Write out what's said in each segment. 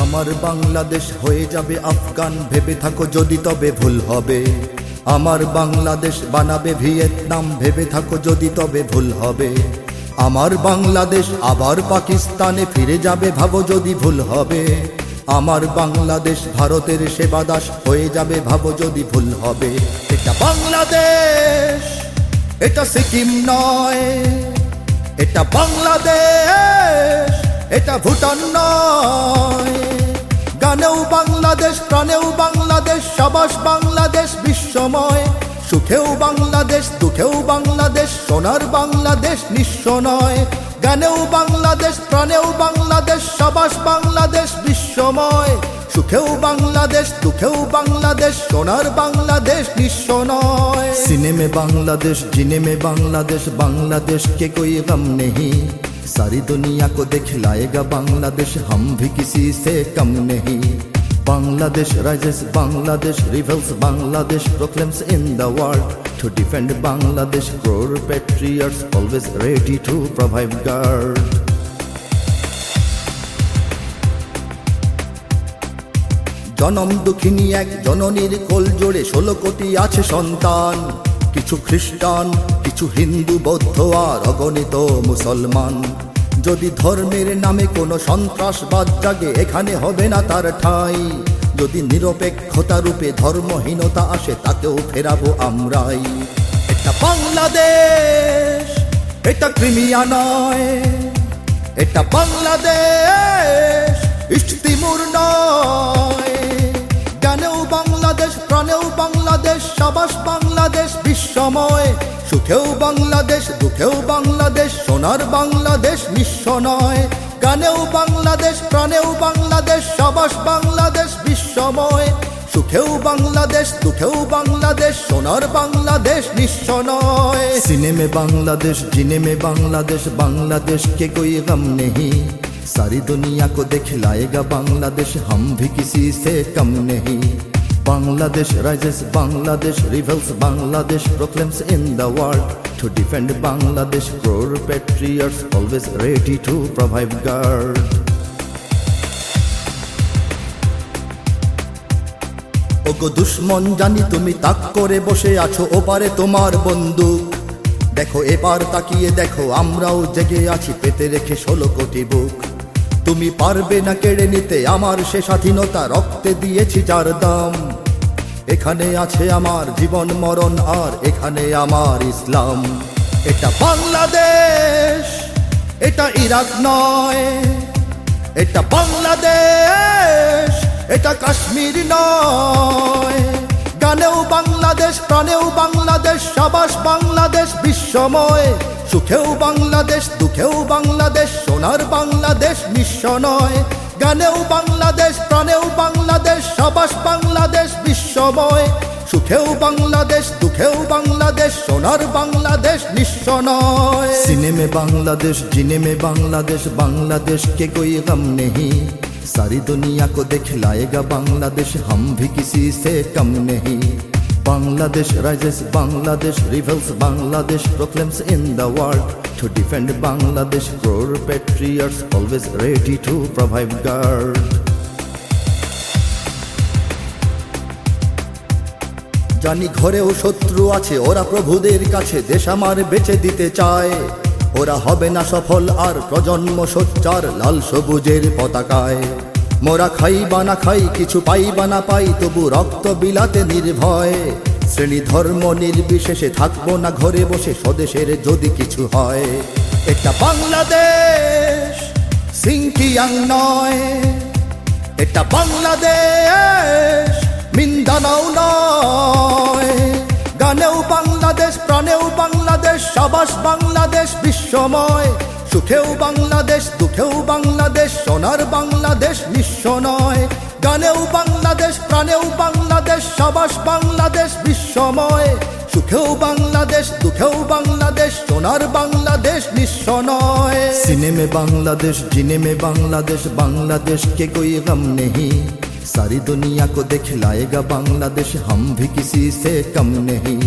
আমার বাংলাদেশ হয়ে যাবে আফগান। ভেবে থাকো যদি তবে ভুল হবে। আমার বাংলাদেশ বানাবে ভিয়েতনাম। ভেবে থাকো যদি তবে ভুল হবে। আমার বাংলাদেশ আবার পাকিস্তানে ফিরে যাবে, ভাবো যদি ভুল হবে। আমার বাংলাদেশ ভারতের সেবাদাস হয়ে যাবে, ভাবো যদি ভুল হবে। এটা বাংলাদেশ, এটা সিকিম নয়, এটা বাংলাদেশ। এটা ভুটান নয়। গানেও বাংলাদেশ, প্রাণেও বাংলাদেশ, সবাস বাংলাদেশ, বিশ্বময়। সুখেও বাংলাদেশ, দুঃখেও বাংলাদেশ, সোনার বাংলাদেশ নিঃস্ব নয়। গানেও বাংলাদেশ, প্রাণেও বাংলাদেশ, সবাস বাংলাদেশ, বিশ্বময়। সুখেও বাংলাদেশ, দুঃখেও বাংলাদেশ, সোনার বাংলাদেশ নিঃস্ব নয়। সিনেমে বাংলাদেশ, জিনেমে বাংলাদেশ, বাংলাদেশকে কই গম নেহি? सारी दुनिया को दिखलाएगा बांग्लादेश हम भी किसी से कम नहीं Bangladesh rises Bangladesh rebels Bangladesh proclaims in the world to defend Bangladesh crore patriots always ready to provide guard জনম দুঃখিনী এক জননীর কোল জোড়ে ষোলো কোটি আছে সন্তান কিছু খ্রিস্টান, কিছু হিন্দু, বৌদ্ধ আর অগণিত মুসলমান। যদি ধর্মের নামে কোনো সন্ত্রাসবাদ জাগে, এখানে হবে না তার ঠাঁই। যদি নিরপেক্ষতা রূপে ধর্মহীনতা আসে, তাকেও ফেরাবো আমরাই। এটা বাংলাদেশ, এটা ক্রিমিয়া নয়। এটা বাংলাদেশ, ইস্তিমুর নয়। জ্ঞানেও বাংলাদেশ, প্রাণেও বাংলাদেশ, সাবাস বাংলাদেশ বিশ্বময়। সুখেও বাংলাদেশ, দুঃখেও বাংলাদেশ, সোনার বাংলাদেশ নিঃস্ব নয়। গানেও বাংলাদেশ, প্রাণেও বাংলাদেশ, সবাস বাংলাদেশ বিশ্বময়। সুখেও বাংলাদেশ, দুঃখেও বাংলাদেশ, সোনার বাংলাদেশ নিঃস্ব নয়। সিনেমে বাংলাদেশ, জিনেমে বাংলাদেশ বাংলাদেশ কে কই গম নেহি? সারি দুনিয়া কো দেখ লায়েগা বাংলাদেশ, হাম ভি কিসি সে কম নেহি? Bangladesh rises, Bangladesh revels, Bangladesh proclaims in the world to defend Bangladesh. Core patriots always ready to provide guard. ওগো দুশ্মন জানি তুমি তাক করে বসে আছো ওপারে তোমার বন্দুক দেখো এবার তাকিয়ে দেখো আমরাও জেগে আছি পেতে রেখে ষোলো কোটি বুক তুমি পারবে না কেড়ে নিতে আমার সে স্বাধীনতা রক্তে দিয়েছি যার দাম এখানে আছে আমার জীবন, মরণ আর এখানে আমার ইসলাম। এটা বাংলাদেশ, এটা ইরাক নয়, এটা বাংলাদেশ, এটা কাশ্মীর নয়। গানেও বাংলাদেশ, প্রাণেও বাংলাদেশ, সাবাস বাংলাদেশ, বিশ্বময়। সুখেও বাংলাদেশ, দুঃখেও বাংলাদেশ, সোনার বাংলাদেশ, নিঃস্ব নয়। গানেও বাংলাদেশ, প্রাণেও বাংলাদেশ, সবাস বাংলাদেশ, বিশ্বময়। সুখেও বাংলাদেশ, দুঃখেও বাংলাদেশ, সোনার বাংলাদেশ নিঃস নয় সিনেমে বাংলাদেশ, জিনেমে বাংলাদেশ বাংলাদেশ কে কই গম নেহি? সারি দুনিয়া কো দেখ লায়েগা বাংলাদেশ, হম ভি কিসি সে কম নেহি? Bangladesh rises, Bangladesh revels, Bangladesh proclaims in the world to defend Bangladesh. Core patriots always ready to provide guard. জানি ঘরেও শত্রু আছে ওরা প্রভুদের কাছে দেশ আমার বেঁচে দিতে চায় ওরা হবে না সফল আর প্রজন্ম সোচ্চার লাল সবুজের পতাকায় মোরা খাই বা না খাই, কিছু পাই বা না পাই, তবু রক্ত বিলাতে নির্ভয়। শ্রেণি ধর্ম নির্বিশেষে থাকব না, ঘরে বসে স্বদেশের যদি কিছু হয়। এটা বাংলাদেশ, সিংকিয়াং নয়। এটা বাংলাদেশ, মিন্দানাও নয়। গানেও বাংলাদেশ, প্রাণেও বাংলাদেশ, সাবাস বাংলাদেশ, বিশ্বময়। সুখেও বাংলাদেশ দুঃখেও বাংলাদেশ সোনার বাংলাদেশ নিঃস্ব নয় গানেও বাংলাদেশ প্রাণেও বাংলাদেশ সাবাস বাংলাদেশ বিশ্বময় সুখেও বাংলাদেশ দুঃখেও বাংলাদেশ সোনার বাংলাদেশ নিঃস্ব নয় सीने में बांग्लादेश जीने में बांग्लादेश बांग्लादेश के कोई गम नहीं सारी दुनिया को दिखलाएगा बांग्लादेश हम भी किसी से कम नहीं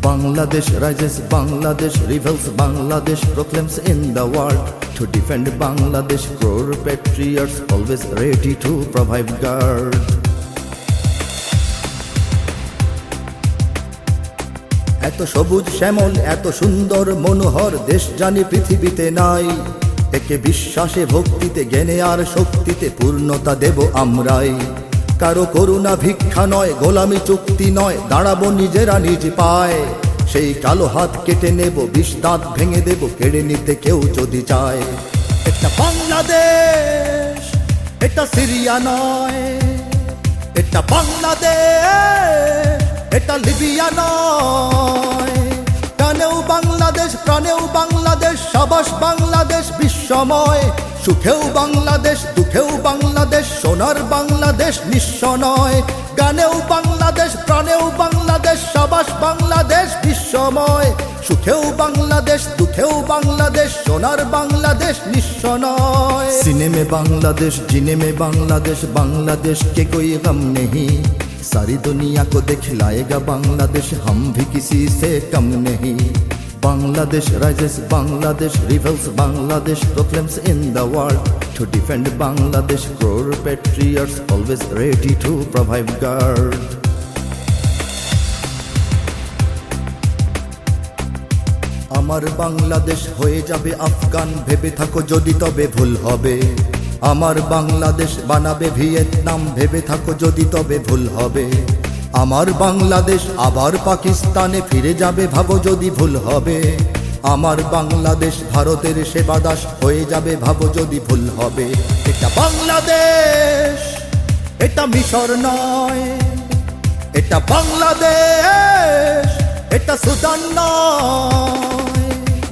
Bangladesh rises, Bangladesh rebels, Bangladesh proclaims in the world to defend Bangladesh. Crore patriots always ready to provide guard. এত সবুজ শ্যামল এত সুন্দর মনোহর দেশ জানি পৃথিবীতে নাই একে বিশ্বাসে ভক্তিতে জ্ঞানে আর শক্তিতে পূর্ণতা দেব আমরাই কারও করুণা ভিক্ষা নয়, গোলামি চুক্তি নয়, দাঁড়াবো নিজেরা নিজ পায়। সেই কালো হাত কেটে নেব, বিষ দাঁত ভেঙে দেব, কেড়ে নিতে কেউ যদি চায়। এটা বাংলাদেশ, এটা সিরিয়া নয়, এটা বাংলাদেশ, এটা লিবিয়া নয়। প্রাণেও বাংলাদেশ প্রাণেও বাংলাদেশ, সাবাস বাংলাদেশ, বিশ্বময়। সুখেও বাংলাদেশ দুঃখেও বাংলাদেশ সোনার বাংলাদেশ নিঃস্ব নয় গানেও বাংলাদেশ প্রাণেও বাংলাদেশ সাবাস বাংলাদেশ বিশ্বময় সুখেও বাংলাদেশ দুঃখেও বাংলাদেশ সোনার বাংলাদেশ নিঃস্ব নয় সিনেমে বাংলাদেশ जिने में बांग्लादेश बांग्लादेश के कोई गम नहीं सारी दुनिया को दिखलाएगा बांग्लादेश हम भी किसी से कम नहीं Bangladesh rises, Bangladesh revels, Bangladesh proclaims in the world to defend Bangladesh. Core patriots always ready to provide guard. আমার বাংলাদেশ হয়ে যাবে আফগান ভেবে থাকো যদি তবে ভুল হবে আমার বাংলাদেশ বানাবে ভিয়েতনাম ভেবে থাকো যদি তবে ভুল হবে আমার বাংলাদেশ আবার পাকিস্তানে ফিরে যাবে ভাবো যদি ভুল হবে। আমার বাংলাদেশ ভারতের সেবাদাস হয়ে যাবে ভাবো যদি ভুল হবে। এটা বাংলাদেশ, এটা মিশর নয়, এটা বাংলাদেশ, এটা সুদান নয়।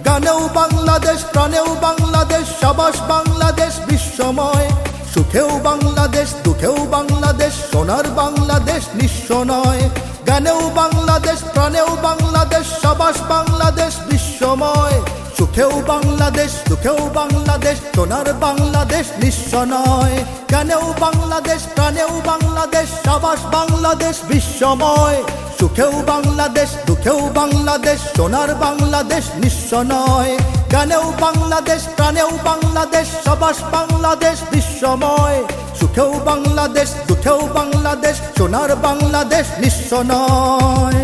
গানেও বাংলাদেশ, প্রাণেও বাংলাদেশ, সবাস বাংলাদেশ, বিশ্বময়। সুখেও বাংলাদেশ, দুঃখেও বাংলাদেশ, সোনার বাংলাদেশ নিঃস্ব নয়। গানেও বাংলাদেশ, প্রাণেও বাংলাদেশ, সবাস বাংলাদেশ বিশ্বময়। সুখেও বাংলাদেশ, দুঃখেও বাংলাদেশ, সোনার বাংলাদেশ নিঃস্ব নয়। গানেও বাংলাদেশ, প্রাণেও বাংলাদেশ, সবাস বাংলাদেশ বিশ্বময়। সুখেও বাংলাদেশ, দুঃখেও বাংলাদেশ, সোনার বাংলাদেশ নিঃস্ব নয়। গানেও বাংলাদেশ, প্রাণেও বাংলাদেশ, সবাস বাংলাদেশ, বিশ্বময়। সুখেও বাংলাদেশ, দুঃখেও বাংলাদেশ, সোনার বাংলাদেশ নিঃস্ব নয়।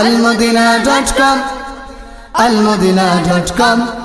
almadina.com almadina.com